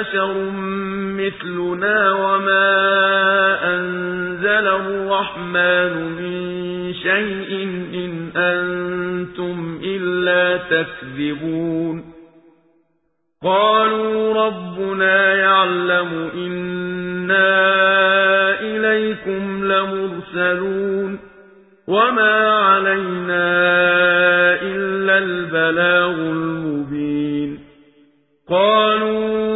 بشر مثلنا وما أنزل الرحمن من شيء إن أنتم إلا تكذبون. قالوا ربنا يعلم إنا إليكم لمرسلون. وما علينا إلا البلاغ المبين. قالوا